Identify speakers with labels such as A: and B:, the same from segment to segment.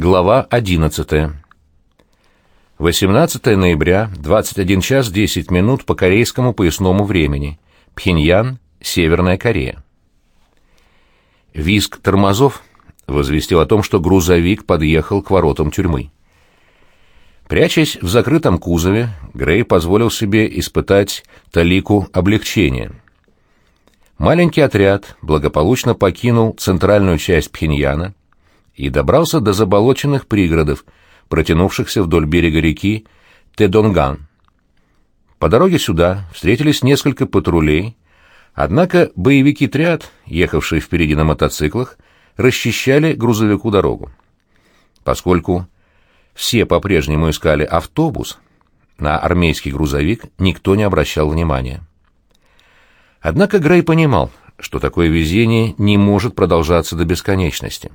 A: Глава 11. 18 ноября, 21 час 10 минут по корейскому поясному времени. Пхеньян, Северная Корея. Виск тормозов возвестил о том, что грузовик подъехал к воротам тюрьмы. Прячась в закрытом кузове, Грей позволил себе испытать талику облегчения. Маленький отряд благополучно покинул центральную часть Пхеньяна, и добрался до заболоченных пригородов, протянувшихся вдоль берега реки Тедонган. По дороге сюда встретились несколько патрулей, однако боевики Триад, ехавшие впереди на мотоциклах, расчищали грузовику дорогу. Поскольку все по-прежнему искали автобус, на армейский грузовик никто не обращал внимания. Однако Грей понимал, что такое везение не может продолжаться до бесконечности.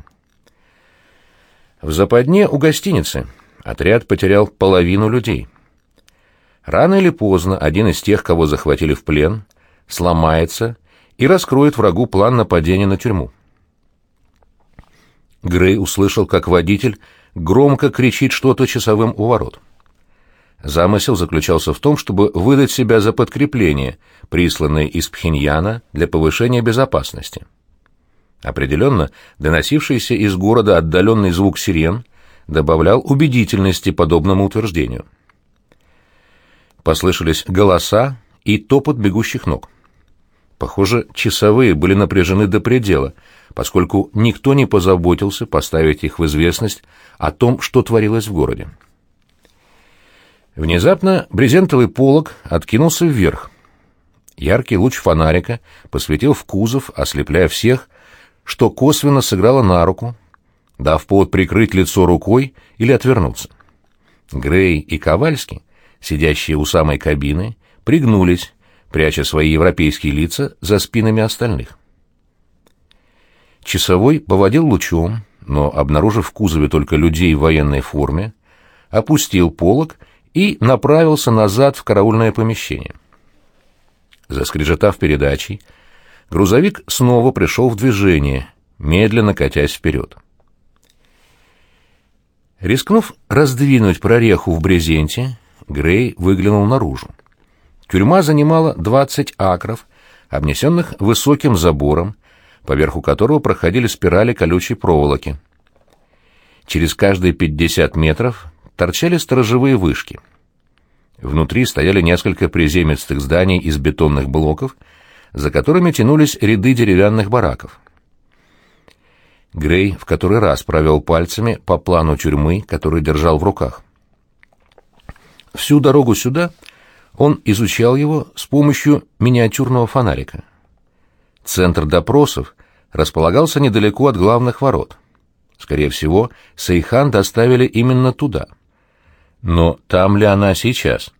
A: В западне у гостиницы отряд потерял половину людей. Рано или поздно один из тех, кого захватили в плен, сломается и раскроет врагу план нападения на тюрьму. Грей услышал, как водитель громко кричит что-то часовым у ворот. Замысел заключался в том, чтобы выдать себя за подкрепление, присланное из Пхеньяна для повышения безопасности. Определенно, доносившийся из города отдаленный звук сирен добавлял убедительности подобному утверждению. Послышались голоса и топот бегущих ног. Похоже, часовые были напряжены до предела, поскольку никто не позаботился поставить их в известность о том, что творилось в городе. Внезапно брезентовый полог откинулся вверх. Яркий луч фонарика посветил в кузов, ослепляя всех, что косвенно сыграло на руку, дав повод прикрыть лицо рукой или отвернуться. Грей и Ковальский, сидящие у самой кабины, пригнулись, пряча свои европейские лица за спинами остальных. Часовой поводил лучом, но, обнаружив в кузове только людей в военной форме, опустил полог и направился назад в караульное помещение. Заскрежетав передачей, грузовик снова пришел в движение, медленно катясь вперед. Рискнув раздвинуть прореху в брезенте, Грей выглянул наружу. Тюрьма занимала 20 акров, обнесенных высоким забором, поверху которого проходили спирали колючей проволоки. Через каждые 50 метров торчали сторожевые вышки. Внутри стояли несколько приземистых зданий из бетонных блоков — за которыми тянулись ряды деревянных бараков. Грей в который раз провел пальцами по плану тюрьмы, который держал в руках. Всю дорогу сюда он изучал его с помощью миниатюрного фонарика. Центр допросов располагался недалеко от главных ворот. Скорее всего, Сейхан доставили именно туда. Но там ли она сейчас?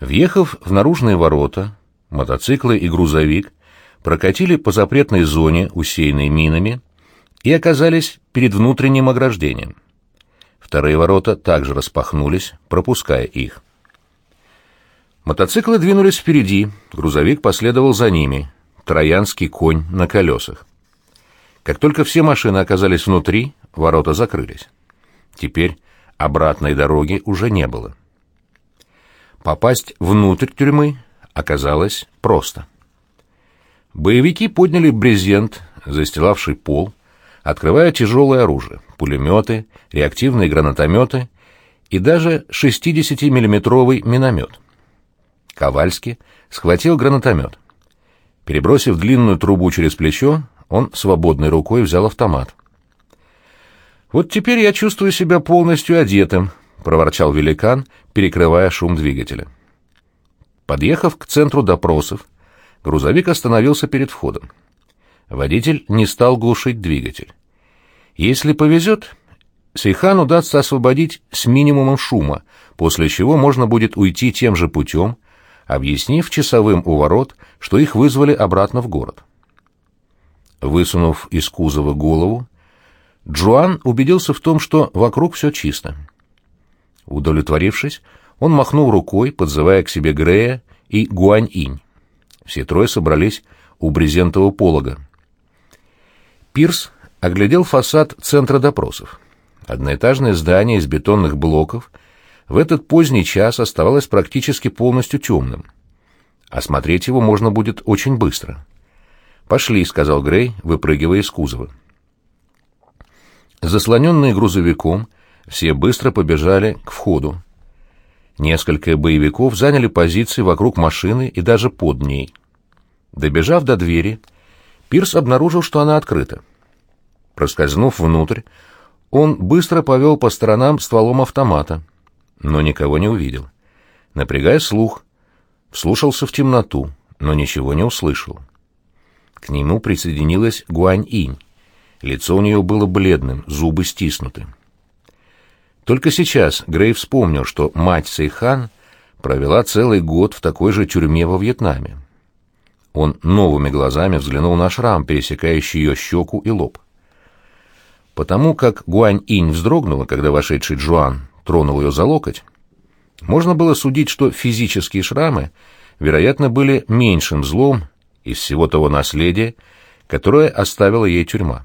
A: Въехав в наружные ворота, мотоциклы и грузовик прокатили по запретной зоне, усеянной минами, и оказались перед внутренним ограждением. Вторые ворота также распахнулись, пропуская их. Мотоциклы двинулись впереди, грузовик последовал за ними, троянский конь на колесах. Как только все машины оказались внутри, ворота закрылись. Теперь обратной дороги уже не было. Попасть внутрь тюрьмы оказалось просто. Боевики подняли брезент, застилавший пол, открывая тяжелое оружие, пулеметы, реактивные гранатометы и даже 60-миллиметровый миномет. Ковальский схватил гранатомет. Перебросив длинную трубу через плечо, он свободной рукой взял автомат. «Вот теперь я чувствую себя полностью одетым», — проворчал великан, перекрывая шум двигателя. Подъехав к центру допросов, грузовик остановился перед входом. Водитель не стал глушить двигатель. Если повезет, Сейхан удастся освободить с минимумом шума, после чего можно будет уйти тем же путем, объяснив часовым у ворот, что их вызвали обратно в город. Высунув из кузова голову, Джоан убедился в том, что вокруг все чисто. Удовлетворившись, он махнул рукой, подзывая к себе Грея и Гуань-инь. Все трое собрались у брезентового полога. Пирс оглядел фасад центра допросов. Одноэтажное здание из бетонных блоков в этот поздний час оставалось практически полностью темным. Осмотреть его можно будет очень быстро. «Пошли», — сказал Грей, выпрыгивая из кузова. Заслоненные грузовиком, все быстро побежали к входу. Несколько боевиков заняли позиции вокруг машины и даже под ней. Добежав до двери, Пирс обнаружил, что она открыта. Проскользнув внутрь, он быстро повел по сторонам стволом автомата, но никого не увидел. Напрягая слух, вслушался в темноту, но ничего не услышал. К нему присоединилась Гуань-инь. Лицо у нее было бледным, зубы стиснуты. Только сейчас Грей вспомнил, что мать Сейхан провела целый год в такой же тюрьме во Вьетнаме. Он новыми глазами взглянул на шрам, пересекающий ее щеку и лоб. Потому как Гуань-инь вздрогнула, когда вошедший Джуан тронул ее за локоть, можно было судить, что физические шрамы, вероятно, были меньшим злом из всего того наследия, которое оставила ей тюрьма.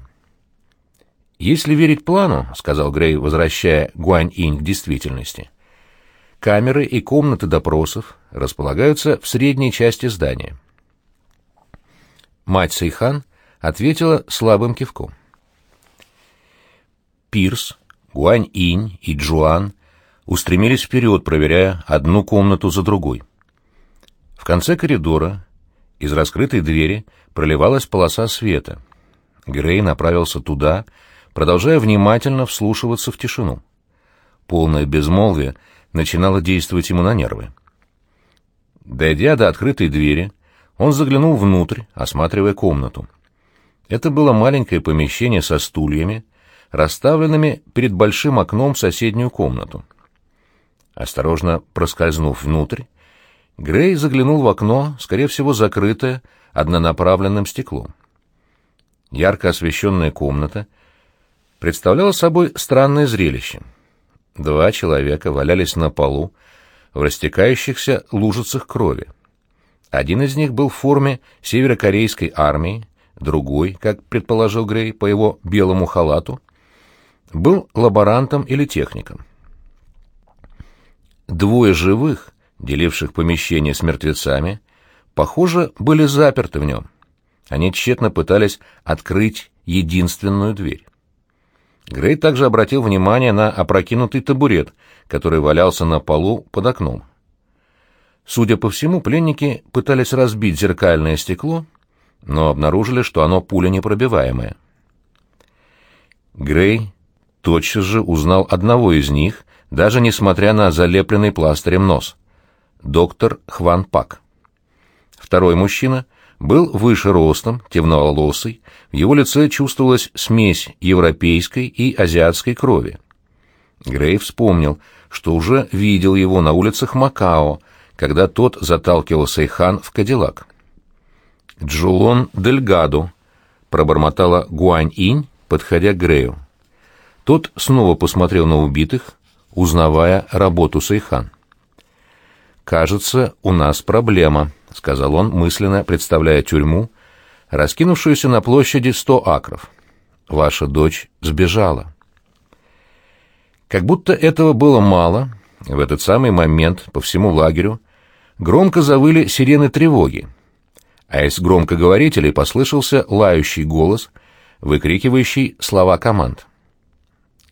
A: «Если верить плану», — сказал Грей, возвращая Гуань-инь к действительности, «камеры и комнаты допросов располагаются в средней части здания». Мать Сейхан ответила слабым кивком. Пирс, Гуань-инь и Джуан устремились вперед, проверяя одну комнату за другой. В конце коридора из раскрытой двери проливалась полоса света. Грей направился туда, продолжая внимательно вслушиваться в тишину. Полное безмолвие начинало действовать ему на нервы. Дойдя до открытой двери, он заглянул внутрь, осматривая комнату. Это было маленькое помещение со стульями, расставленными перед большим окном в соседнюю комнату. Осторожно проскользнув внутрь, Грей заглянул в окно, скорее всего, закрытое однонаправленным стеклом. Ярко освещенная комната представляла собой странное зрелище. Два человека валялись на полу в растекающихся лужицах крови. Один из них был в форме северокорейской армии, другой, как предположил Грей по его белому халату, был лаборантом или техником. Двое живых, деливших помещение с мертвецами, похоже, были заперты в нем. Они тщетно пытались открыть единственную дверь. Грей также обратил внимание на опрокинутый табурет, который валялся на полу под окном. Судя по всему, пленники пытались разбить зеркальное стекло, но обнаружили, что оно пуленепробиваемое. Грей тотчас же узнал одного из них, даже несмотря на залепленный пластырем нос. Доктор Хван Пак. Второй мужчина был выше ростом, темноволосый, в его лице чувствовалась смесь европейской и азиатской крови. Грей вспомнил, что уже видел его на улицах Макао, когда тот заталкивал Сейхан в Кадиллак. «Джулон Дельгадо», — пробормотала Гуань-инь, подходя к Грею. Тот снова посмотрел на убитых, узнавая работу Сейхан. «Кажется, у нас проблема», — сказал он, мысленно представляя тюрьму, раскинувшуюся на площади сто акров. «Ваша дочь сбежала». Как будто этого было мало, в этот самый момент по всему лагерю громко завыли сирены тревоги, а из громкоговорителей послышался лающий голос, выкрикивающий слова команд.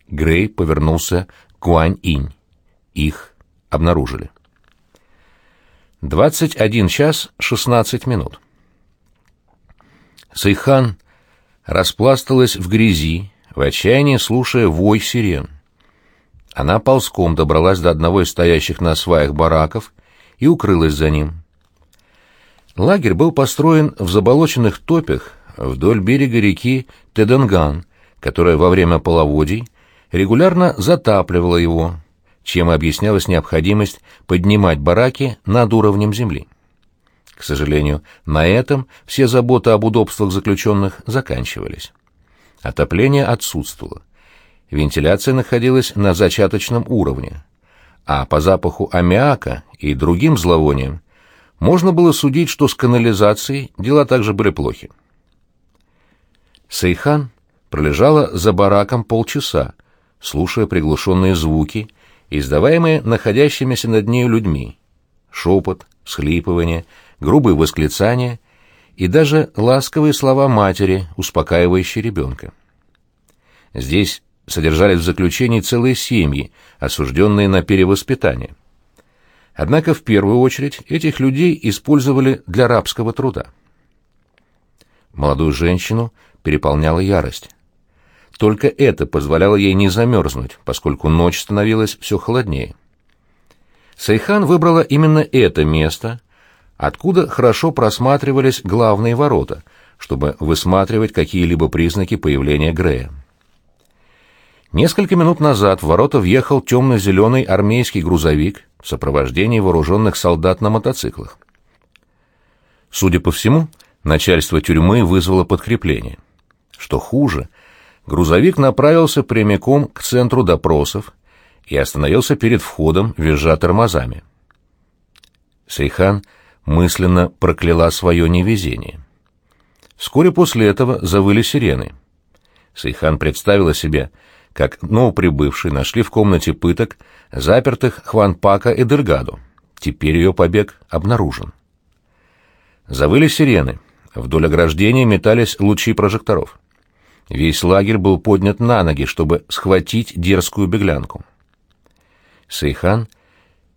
A: Грей повернулся к Гуань-инь. Их обнаружили. 21 час 16 минут. Сайхан распласталась в грязи, в отчаянии слушая вой сирен. Она ползком добралась до одного из стоящих на сваях бараков и укрылась за ним. Лагерь был построен в заболоченных топях вдоль берега реки Теденган, которая во время половодий регулярно затапливала его, чем объяснялась необходимость поднимать бараки над уровнем земли. К сожалению, на этом все заботы об удобствах заключенных заканчивались. Отопление отсутствовало. Вентиляция находилась на зачаточном уровне, а по запаху аммиака и другим зловониям можно было судить, что с канализацией дела также были плохи. Сейхан пролежала за бараком полчаса, слушая приглушенные звуки, издаваемые находящимися над нею людьми. Шепот, схлипывание, грубые восклицания и даже ласковые слова матери, успокаивающие ребенка. Здесь содержались в заключении целые семьи, осужденные на перевоспитание. Однако в первую очередь этих людей использовали для рабского труда. Молодую женщину переполняла ярость. Только это позволяло ей не замерзнуть, поскольку ночь становилась все холоднее. Сайхан выбрала именно это место, откуда хорошо просматривались главные ворота, чтобы высматривать какие-либо признаки появления Грея. Несколько минут назад в ворота въехал темно-зеленый армейский грузовик в сопровождении вооруженных солдат на мотоциклах. Судя по всему, начальство тюрьмы вызвало подкрепление. Что хуже — грузовик направился прямиком к центру допросов и остановился перед входом, визжа тормозами. Сейхан мысленно прокляла свое невезение. Вскоре после этого завыли сирены. Сейхан представила себе, как новоприбывшие нашли в комнате пыток запертых Хванпака и Дельгаду. Теперь ее побег обнаружен. Завыли сирены. Вдоль ограждения метались лучи прожекторов. Весь лагерь был поднят на ноги, чтобы схватить дерзкую беглянку. Сейхан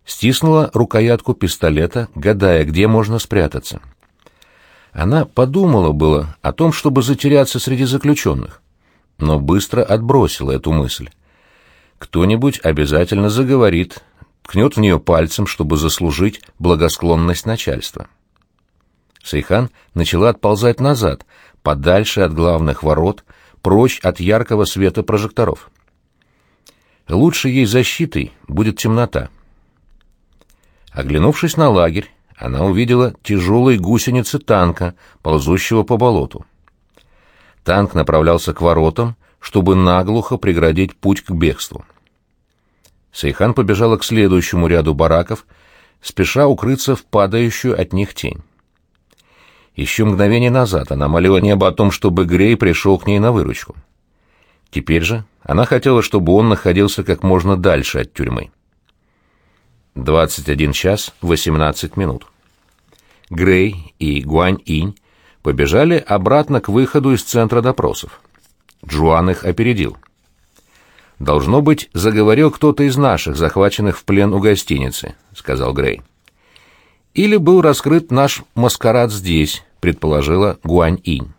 A: стиснула рукоятку пистолета, гадая, где можно спрятаться. Она подумала было о том, чтобы затеряться среди заключенных, но быстро отбросила эту мысль. Кто-нибудь обязательно заговорит, ткнет в нее пальцем, чтобы заслужить благосклонность начальства. Сейхан начала отползать назад, подальше от главных ворот, прочь от яркого света прожекторов. Лучшей ей защитой будет темнота. Оглянувшись на лагерь, она увидела тяжелые гусеницы танка, ползущего по болоту. Танк направлялся к воротам, чтобы наглухо преградить путь к бегству. Сейхан побежала к следующему ряду бараков, спеша укрыться в падающую от них тень. Еще мгновение назад она молила небо о том, чтобы Грей пришел к ней на выручку. Теперь же она хотела, чтобы он находился как можно дальше от тюрьмы. 21 час 18 минут. Грей и Гуань-Инь побежали обратно к выходу из центра допросов. Джуан их опередил. «Должно быть, заговорил кто-то из наших, захваченных в плен у гостиницы», — сказал Грей. Или был раскрыт наш маскарад здесь, предположила Гуань-инь.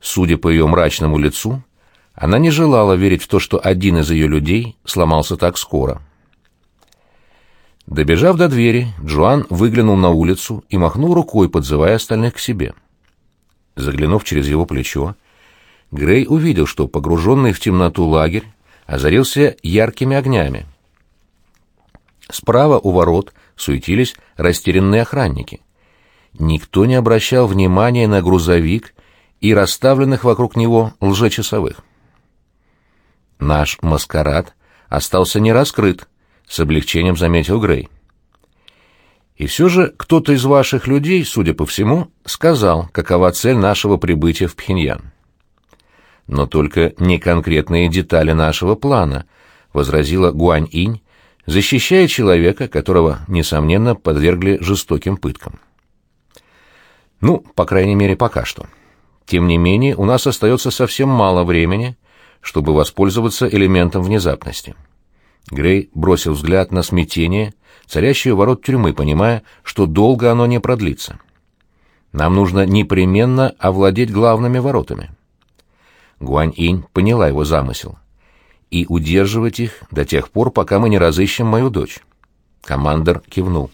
A: Судя по ее мрачному лицу, она не желала верить в то, что один из ее людей сломался так скоро. Добежав до двери, Джоан выглянул на улицу и махнул рукой, подзывая остальных к себе. Заглянув через его плечо, Грей увидел, что погруженный в темноту лагерь озарился яркими огнями. Справа у ворот — суетились растерянные охранники. Никто не обращал внимания на грузовик и расставленных вокруг него лжечасовых. «Наш маскарад остался не раскрыт», — с облегчением заметил Грей. «И все же кто-то из ваших людей, судя по всему, сказал, какова цель нашего прибытия в Пхеньян». «Но только не конкретные детали нашего плана», — возразила Гуань-инь, защищая человека, которого, несомненно, подвергли жестоким пыткам. Ну, по крайней мере, пока что. Тем не менее, у нас остается совсем мало времени, чтобы воспользоваться элементом внезапности. Грей бросил взгляд на смятение, царящее ворот тюрьмы, понимая, что долго оно не продлится. Нам нужно непременно овладеть главными воротами. Гуань-инь поняла его замысел и удерживать их до тех пор, пока мы не разыщем мою дочь. Командор кивнул.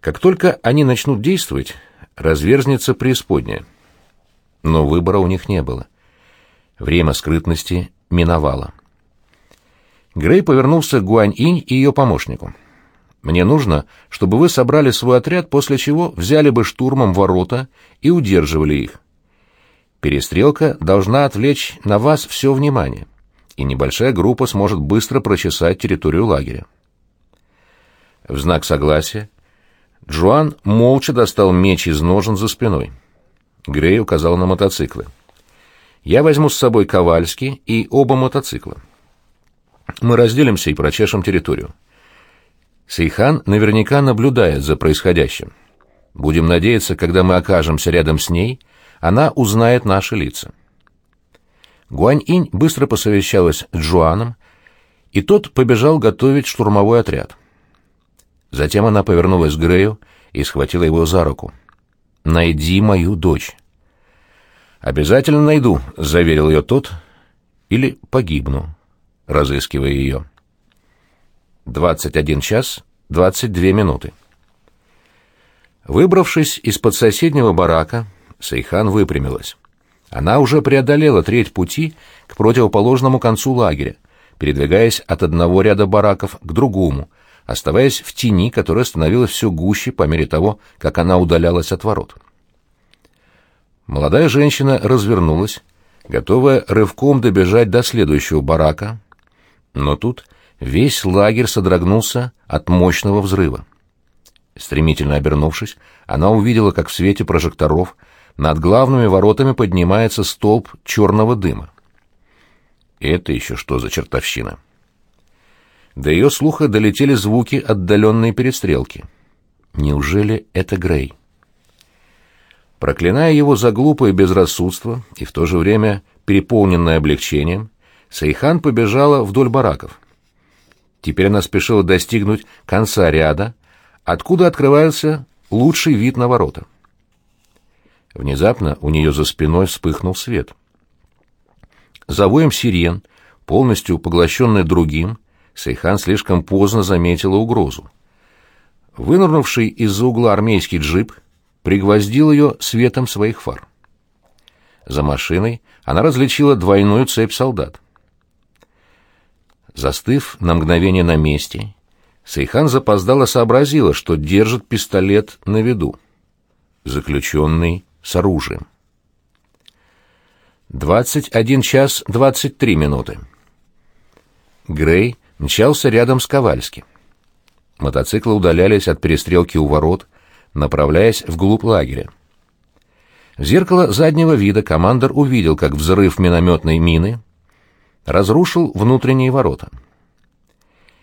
A: Как только они начнут действовать, разверзнется преисподняя. Но выбора у них не было. Время скрытности миновало. Грей повернулся к Гуань-инь и ее помощнику. «Мне нужно, чтобы вы собрали свой отряд, после чего взяли бы штурмом ворота и удерживали их. Перестрелка должна отвлечь на вас все внимание и небольшая группа сможет быстро прочесать территорию лагеря. В знак согласия Джоан молча достал меч из ножен за спиной. Грей указал на мотоциклы. Я возьму с собой Ковальский и оба мотоцикла. Мы разделимся и прочешем территорию. Сейхан наверняка наблюдает за происходящим. Будем надеяться, когда мы окажемся рядом с ней, она узнает наши лица. Гуань-инь быстро посовещалась с Джуаном, и тот побежал готовить штурмовой отряд. Затем она повернулась к Грею и схватила его за руку. «Найди мою дочь». «Обязательно найду», — заверил ее тот, — «или погибну, разыскивая ее». 21 час 22 минуты. Выбравшись из-под соседнего барака, Сейхан выпрямилась. Она уже преодолела треть пути к противоположному концу лагеря, передвигаясь от одного ряда бараков к другому, оставаясь в тени, которая становилась все гуще по мере того, как она удалялась от ворот. Молодая женщина развернулась, готовая рывком добежать до следующего барака, но тут весь лагерь содрогнулся от мощного взрыва. Стремительно обернувшись, она увидела, как в свете прожекторов над главными воротами поднимается столб черного дыма. Это еще что за чертовщина? До ее слуха долетели звуки отдаленной перестрелки. Неужели это Грей? Проклиная его за глупое безрассудство и в то же время переполненное облегчением, Сейхан побежала вдоль бараков. Теперь она спешила достигнуть конца ряда, откуда открывается лучший вид на ворота. Внезапно у нее за спиной вспыхнул свет. За воем сирен, полностью поглощенный другим, Сейхан слишком поздно заметила угрозу. Вынырнувший из-за угла армейский джип пригвоздил ее светом своих фар. За машиной она различила двойную цепь солдат. Застыв на мгновение на месте, Сейхан запоздало сообразила, что держит пистолет на виду. Заключенный с оружием. 21 час 23 минуты. Грей мчался рядом с Ковальским. Мотоциклы удалялись от перестрелки у ворот, направляясь вглубь лагеря. В зеркало заднего вида командор увидел, как взрыв минометной мины разрушил внутренние ворота.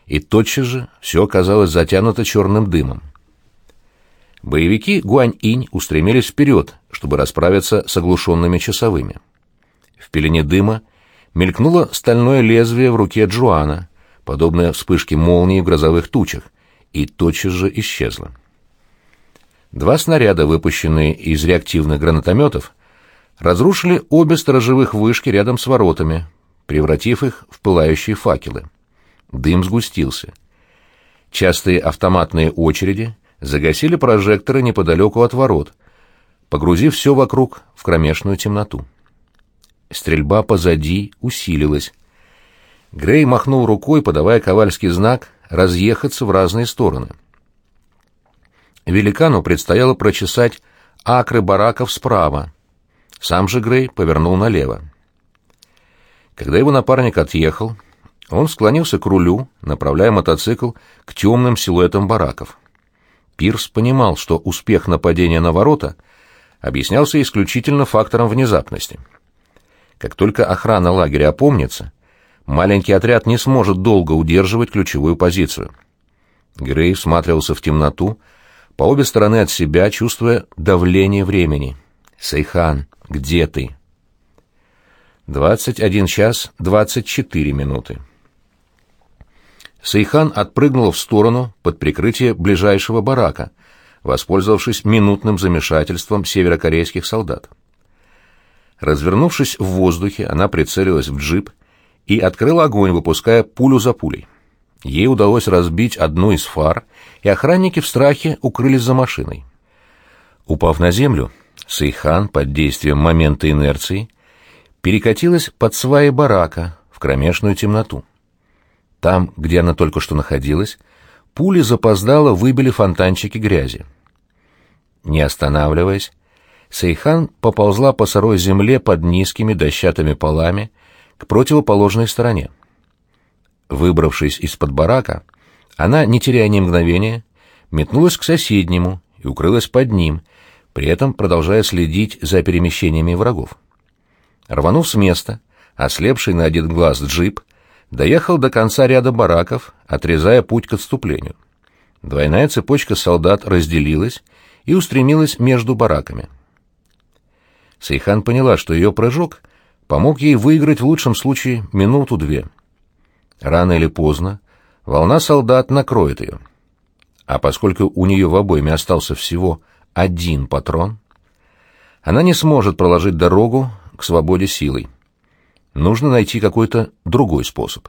A: И тотчас же все оказалось затянуто черным дымом. Боевики Гуань-инь устремились вперед, чтобы расправиться с оглушенными часовыми. В пелене дыма мелькнуло стальное лезвие в руке Джуана, подобное вспышке молнии в грозовых тучах, и тотчас же исчезло. Два снаряда, выпущенные из реактивных гранатометов, разрушили обе сторожевых вышки рядом с воротами, превратив их в пылающие факелы. Дым сгустился. Частые автоматные очереди загасили прожекторы неподалеку от ворот, погрузив все вокруг в кромешную темноту. Стрельба позади усилилась. Грей махнул рукой, подавая ковальский знак разъехаться в разные стороны. Великану предстояло прочесать акры бараков справа. Сам же Грей повернул налево. Когда его напарник отъехал, он склонился к рулю, направляя мотоцикл к темным силуэтам бараков. Пирс понимал, что успех нападения на ворота объяснялся исключительно фактором внезапности. Как только охрана лагеря опомнится, маленький отряд не сможет долго удерживать ключевую позицию. Грей всматривался в темноту, по обе стороны от себя, чувствуя давление времени. «Сейхан, где ты?» 21 час 24 минуты. Сейхан отпрыгнула в сторону под прикрытие ближайшего барака, воспользовавшись минутным замешательством северокорейских солдат. Развернувшись в воздухе, она прицелилась в джип и открыла огонь, выпуская пулю за пулей. Ей удалось разбить одну из фар, и охранники в страхе укрылись за машиной. Упав на землю, Сейхан под действием момента инерции перекатилась под сваи барака в кромешную темноту. Там, где она только что находилась, пули запоздало выбили фонтанчики грязи. Не останавливаясь, Сейхан поползла по сырой земле под низкими дощатыми полами к противоположной стороне. Выбравшись из-под барака, она, не теряя ни мгновения, метнулась к соседнему и укрылась под ним, при этом продолжая следить за перемещениями врагов. Рванув с места, ослепший на один глаз джип, доехал до конца ряда бараков, отрезая путь к отступлению. Двойная цепочка солдат разделилась и устремилась между бараками. Сейхан поняла, что ее прыжок помог ей выиграть в лучшем случае минуту-две. Рано или поздно волна солдат накроет ее. А поскольку у нее в обойме остался всего один патрон, она не сможет проложить дорогу к свободе силой. Нужно найти какой-то другой способ.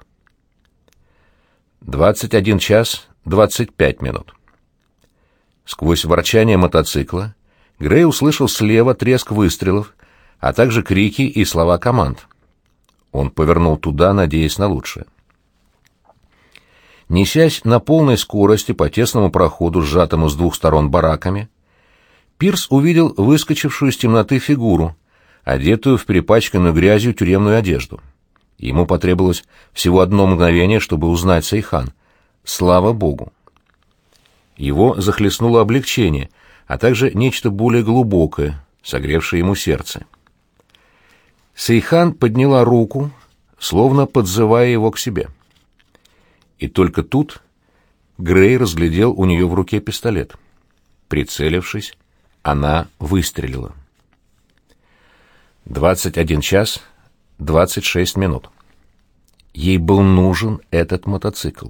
A: 21 час 25 минут. Сквозь ворчание мотоцикла Грей услышал слева треск выстрелов, а также крики и слова команд. Он повернул туда, надеясь на лучшее. Несясь на полной скорости по тесному проходу, сжатому с двух сторон бараками, Пирс увидел выскочившую из темноты фигуру, одетую в перепачканную грязью тюремную одежду. Ему потребовалось всего одно мгновение, чтобы узнать Сайхан. Слава Богу! Его захлестнуло облегчение, а также нечто более глубокое, согревшее ему сердце. Сейхан подняла руку, словно подзывая его к себе. И только тут Грей разглядел у нее в руке пистолет. Прицелившись, она выстрелила. 21 час 26 минут. Ей был нужен этот мотоцикл.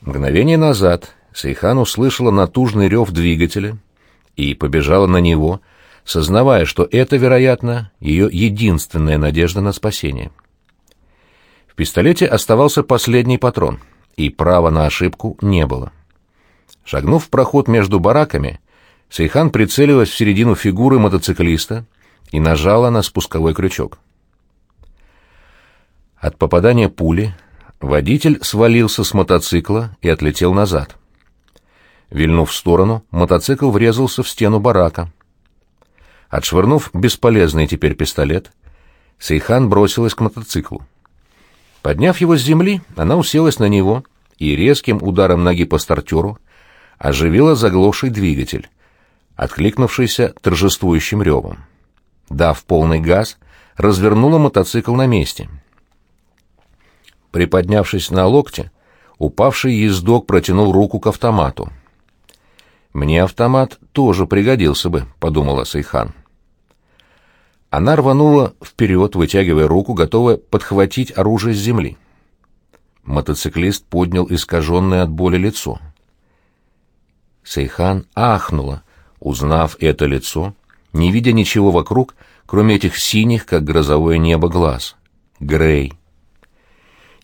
A: Мгновение назад Сейхан услышала натужный рев двигателя и побежала на него, сознавая, что это, вероятно, ее единственная надежда на спасение. В пистолете оставался последний патрон, и права на ошибку не было. Шагнув в проход между бараками, Сейхан прицелилась в середину фигуры мотоциклиста и нажала на спусковой крючок. От попадания пули водитель свалился с мотоцикла и отлетел назад. Вильнув в сторону, мотоцикл врезался в стену барака. Отшвырнув бесполезный теперь пистолет, Сейхан бросилась к мотоциклу. Подняв его с земли, она уселась на него и резким ударом ноги по стартеру оживила заглохший двигатель, откликнувшийся торжествующим ревом. Дав полный газ, развернула мотоцикл на месте. Приподнявшись на локте, упавший ездок протянул руку к автомату. «Мне автомат тоже пригодился бы», — подумала Сайхан. Она рванула вперед, вытягивая руку, готовая подхватить оружие с земли. Мотоциклист поднял искаженное от боли лицо. Сейхан ахнула, узнав это лицо, не видя ничего вокруг, кроме этих синих, как грозовое небо, глаз. Грей.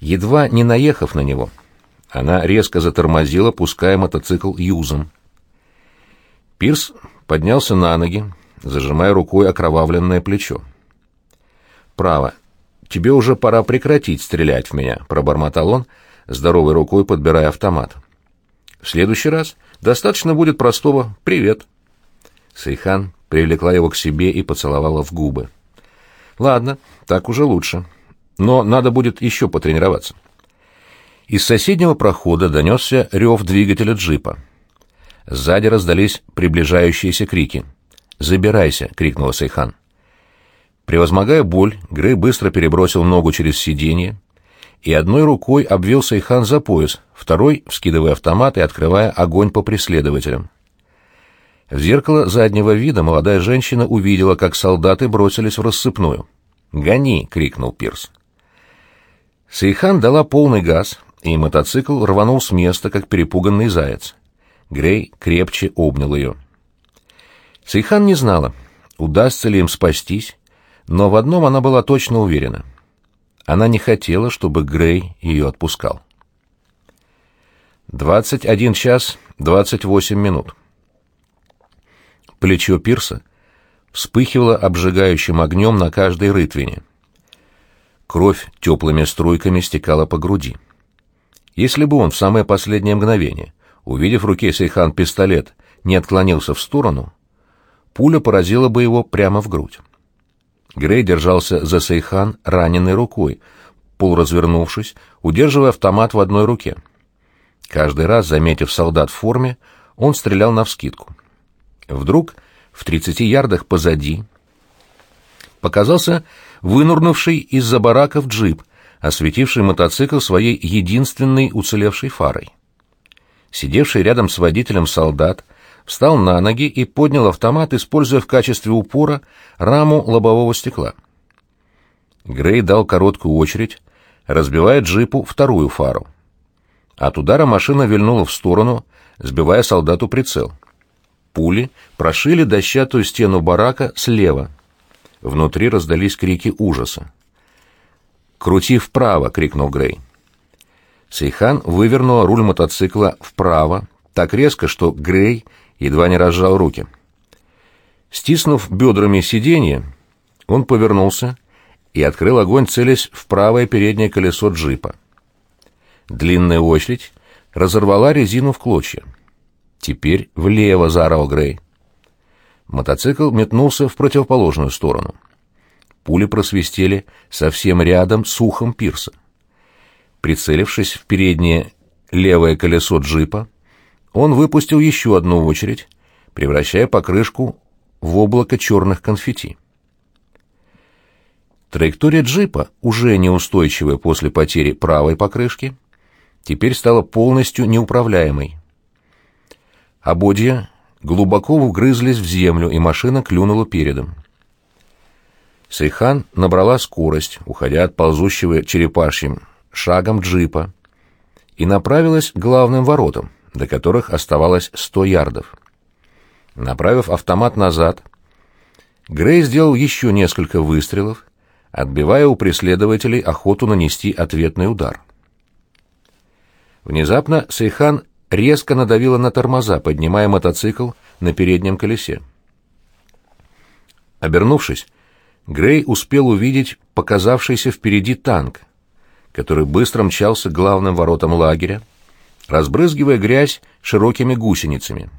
A: Едва не наехав на него, она резко затормозила, пуская мотоцикл юзом. Пирс поднялся на ноги, зажимая рукой окровавленное плечо. «Право, тебе уже пора прекратить стрелять в меня», — пробормотал он, здоровой рукой подбирая автомат. «В следующий раз достаточно будет простого «привет». Сейхан привлекла его к себе и поцеловала в губы. «Ладно, так уже лучше. Но надо будет еще потренироваться». Из соседнего прохода донесся рев двигателя джипа. Сзади раздались приближающиеся крики. «Забирайся!» — крикнула Сейхан. Превозмогая боль, Грей быстро перебросил ногу через сиденье и одной рукой обвел Сейхан за пояс, второй — вскидывая автомат и открывая огонь по преследователям. В зеркало заднего вида молодая женщина увидела, как солдаты бросились в рассыпную. «Гони!» — крикнул Пирс. Сейхан дала полный газ, и мотоцикл рванул с места, как перепуганный заяц. Грей крепче обнял ее. Сейхан не знала, удастся ли им спастись, но в одном она была точно уверена. Она не хотела, чтобы Грей ее отпускал. Двадцать один час двадцать восемь минут. Плечо Пирса вспыхивало обжигающим огнем на каждой рытвине. Кровь теплыми струйками стекала по груди. Если бы он в самое последнее мгновение, увидев в руке Сейхан пистолет, не отклонился в сторону, пуля поразила бы его прямо в грудь. Грей держался за Сейхан раненой рукой, полуразвернувшись, удерживая автомат в одной руке. Каждый раз, заметив солдат в форме, он стрелял навскидку. Вдруг в тридцати ярдах позади показался вынурнувший из-за бараков джип, осветивший мотоцикл своей единственной уцелевшей фарой. Сидевший рядом с водителем солдат встал на ноги и поднял автомат, используя в качестве упора раму лобового стекла. Грей дал короткую очередь, разбивая джипу вторую фару. От удара машина вильнула в сторону, сбивая солдату прицел. Пули прошили дощатую стену барака слева. Внутри раздались крики ужаса. «Крути вправо!» — крикнул Грей. Сейхан вывернула руль мотоцикла вправо, так резко, что Грей едва не разжал руки. Стиснув бедрами сиденье, он повернулся и открыл огонь, целясь в правое переднее колесо джипа. Длинная очередь разорвала резину в клочья. «Теперь влево!» — заорал Грей. Мотоцикл метнулся в противоположную сторону. Пули просвистели совсем рядом с ухом пирса. Прицелившись в переднее левое колесо джипа, он выпустил еще одну очередь, превращая покрышку в облако черных конфетти. Траектория джипа, уже неустойчивая после потери правой покрышки, теперь стала полностью неуправляемой. Ободья глубоко вгрызлись в землю, и машина клюнула передом. Сейхан набрала скорость, уходя от ползущего черепашьим шагом джипа, и направилась к главным воротам, до которых оставалось сто ярдов. Направив автомат назад, Грей сделал еще несколько выстрелов, отбивая у преследователей охоту нанести ответный удар. Внезапно Сейхан резко надавила на тормоза, поднимая мотоцикл на переднем колесе. Обернувшись, Грей успел увидеть показавшийся впереди танк, который быстро мчался к главным воротам лагеря, разбрызгивая грязь широкими гусеницами.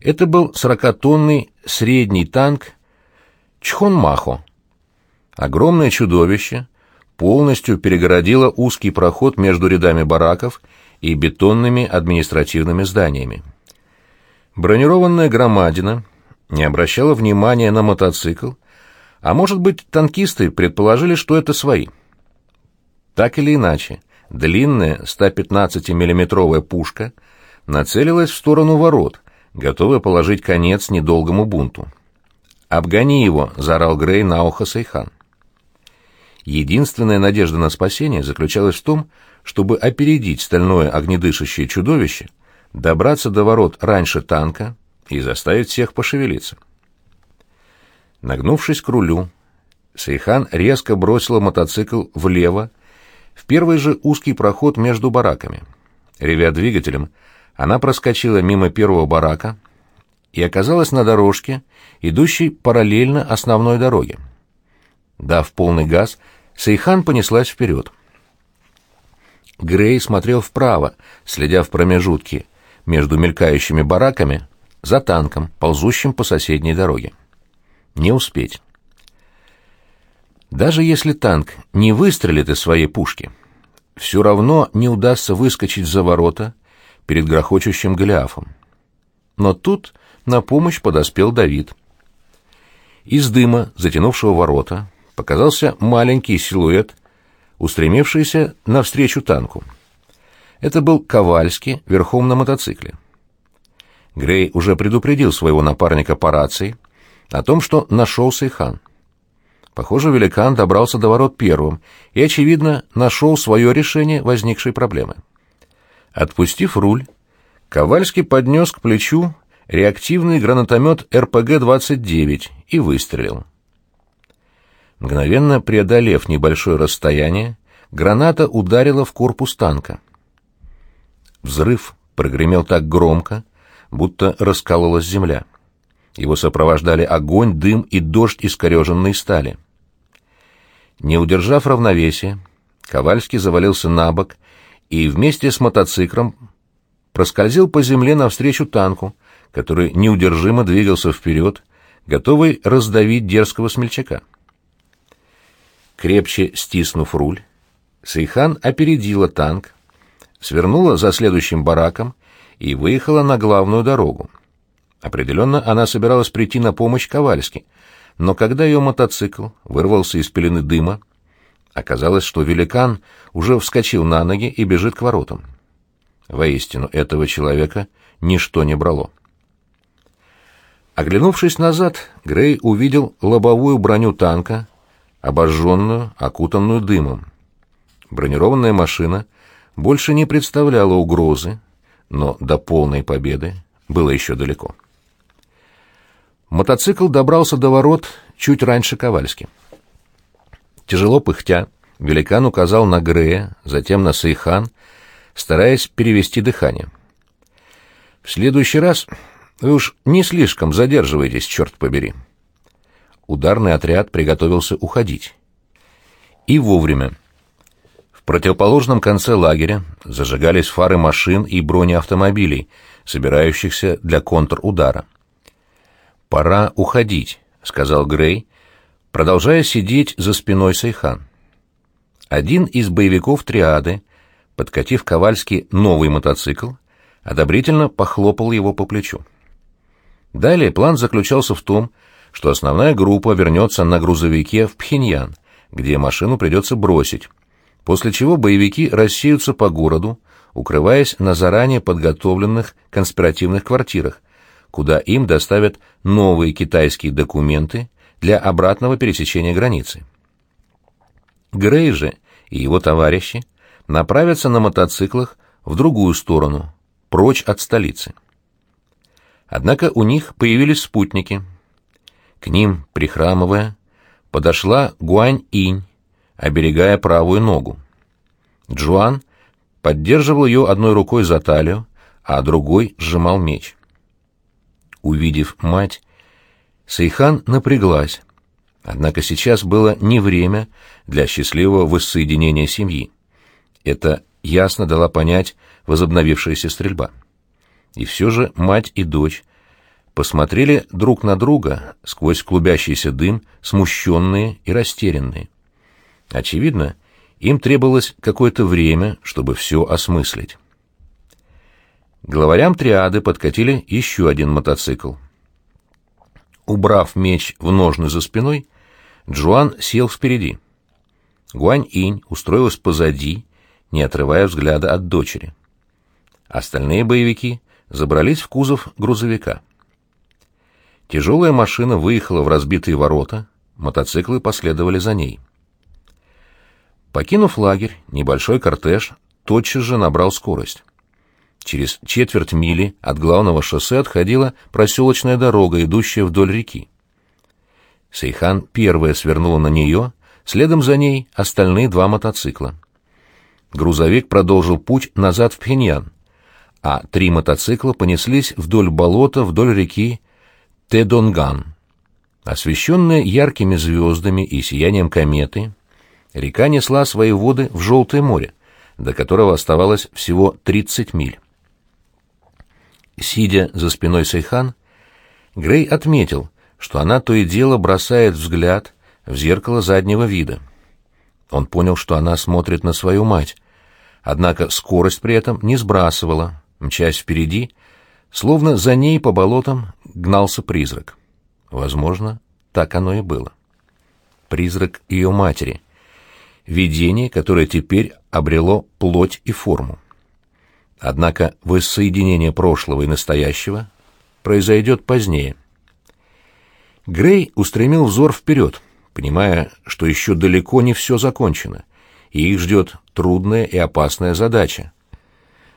A: Это был сорокатонный средний танк Чхонмахо. Огромное чудовище полностью перегородило узкий проход между рядами бараков и бетонными административными зданиями. Бронированная громадина не обращала внимания на мотоцикл, а может быть, танкисты предположили, что это свои. Так или иначе, длинная 115 миллиметровая пушка нацелилась в сторону ворот, готовая положить конец недолгому бунту. «Обгони его!» — заорал Грей на ухо Сейхан. Единственная надежда на спасение заключалась в том, чтобы опередить стальное огнедышащее чудовище, добраться до ворот раньше танка и заставить всех пошевелиться. Нагнувшись к рулю, Сейхан резко бросила мотоцикл влево, в первый же узкий проход между бараками. Ревя двигателем, она проскочила мимо первого барака и оказалась на дорожке, идущей параллельно основной дороге. Дав полный газ, Сейхан понеслась вперед. Грей смотрел вправо, следя в промежутке между мелькающими бараками за танком, ползущим по соседней дороге. Не успеть. Даже если танк не выстрелит из своей пушки, все равно не удастся выскочить за ворота перед грохочущим Голиафом. Но тут на помощь подоспел Давид. Из дыма, затянувшего ворота, показался маленький силуэт, устремившийся навстречу танку. Это был Ковальский верхом на мотоцикле. Грей уже предупредил своего напарника по рации, о том, что нашел Сейхан. Похоже, великан добрался до ворот первым и, очевидно, нашел свое решение возникшей проблемы. Отпустив руль, Ковальский поднес к плечу реактивный гранатомет РПГ-29 и выстрелил. Мгновенно преодолев небольшое расстояние, граната ударила в корпус танка. Взрыв прогремел так громко, будто раскололась земля. Его сопровождали огонь, дым и дождь искореженной стали. Не удержав равновесия, Ковальский завалился на бок и вместе с мотоциклом проскользил по земле навстречу танку, который неудержимо двигался вперед, готовый раздавить дерзкого смельчака. Крепче стиснув руль, Сейхан опередила танк, свернула за следующим бараком и выехала на главную дорогу. Определенно, она собиралась прийти на помощь Ковальски, но когда ее мотоцикл вырвался из пелены дыма, оказалось, что великан уже вскочил на ноги и бежит к воротам. Воистину, этого человека ничто не брало. Оглянувшись назад, Грей увидел лобовую броню танка, обожженную, окутанную дымом. Бронированная машина больше не представляла угрозы, но до полной победы было еще далеко. Мотоцикл добрался до ворот чуть раньше Ковальски. Тяжело пыхтя, великан указал на Грея, затем на Сейхан, стараясь перевести дыхание. «В следующий раз вы уж не слишком задерживаетесь, черт побери». Ударный отряд приготовился уходить. И вовремя. В противоположном конце лагеря зажигались фары машин и бронеавтомобилей, собирающихся для контрудара. «Пора уходить», — сказал Грей, продолжая сидеть за спиной Сайхан. Один из боевиков триады, подкатив Ковальски новый мотоцикл, одобрительно похлопал его по плечу. Далее план заключался в том, что основная группа вернется на грузовике в Пхеньян, где машину придется бросить, после чего боевики рассеются по городу, укрываясь на заранее подготовленных конспиративных квартирах, куда им доставят новые китайские документы для обратного пересечения границы. Грей же и его товарищи направятся на мотоциклах в другую сторону, прочь от столицы. Однако у них появились спутники. К ним, прихрамывая, подошла Гуань-инь, оберегая правую ногу. Джуан поддерживал ее одной рукой за талию, а другой сжимал меч. Увидев мать, Сейхан напряглась. Однако сейчас было не время для счастливого воссоединения семьи. Это ясно дала понять возобновившаяся стрельба. И все же мать и дочь посмотрели друг на друга сквозь клубящийся дым, смущенные и растерянные. Очевидно, им требовалось какое-то время, чтобы все осмыслить. Главарям триады подкатили еще один мотоцикл. Убрав меч в ножны за спиной, Джуан сел впереди. Гуань-инь устроилась позади, не отрывая взгляда от дочери. Остальные боевики забрались в кузов грузовика. Тяжелая машина выехала в разбитые ворота, мотоциклы последовали за ней. Покинув лагерь, небольшой кортеж тотчас же набрал скорость. Через четверть мили от главного шоссе отходила проселочная дорога, идущая вдоль реки. Сейхан первая свернула на нее, следом за ней остальные два мотоцикла. Грузовик продолжил путь назад в Пхеньян, а три мотоцикла понеслись вдоль болота, вдоль реки Тедонган. Освещенная яркими звездами и сиянием кометы, река несла свои воды в Желтое море, до которого оставалось всего 30 миль. Сидя за спиной Сейхан, Грей отметил, что она то и дело бросает взгляд в зеркало заднего вида. Он понял, что она смотрит на свою мать, однако скорость при этом не сбрасывала, мчась впереди, словно за ней по болотам гнался призрак. Возможно, так оно и было. Призрак ее матери. Видение, которое теперь обрело плоть и форму. Однако воссоединение прошлого и настоящего произойдет позднее. Грей устремил взор вперед, понимая, что еще далеко не все закончено, и их ждет трудная и опасная задача.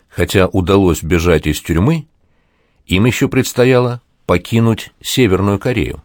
A: Хотя удалось бежать из тюрьмы, им еще предстояло покинуть Северную Корею.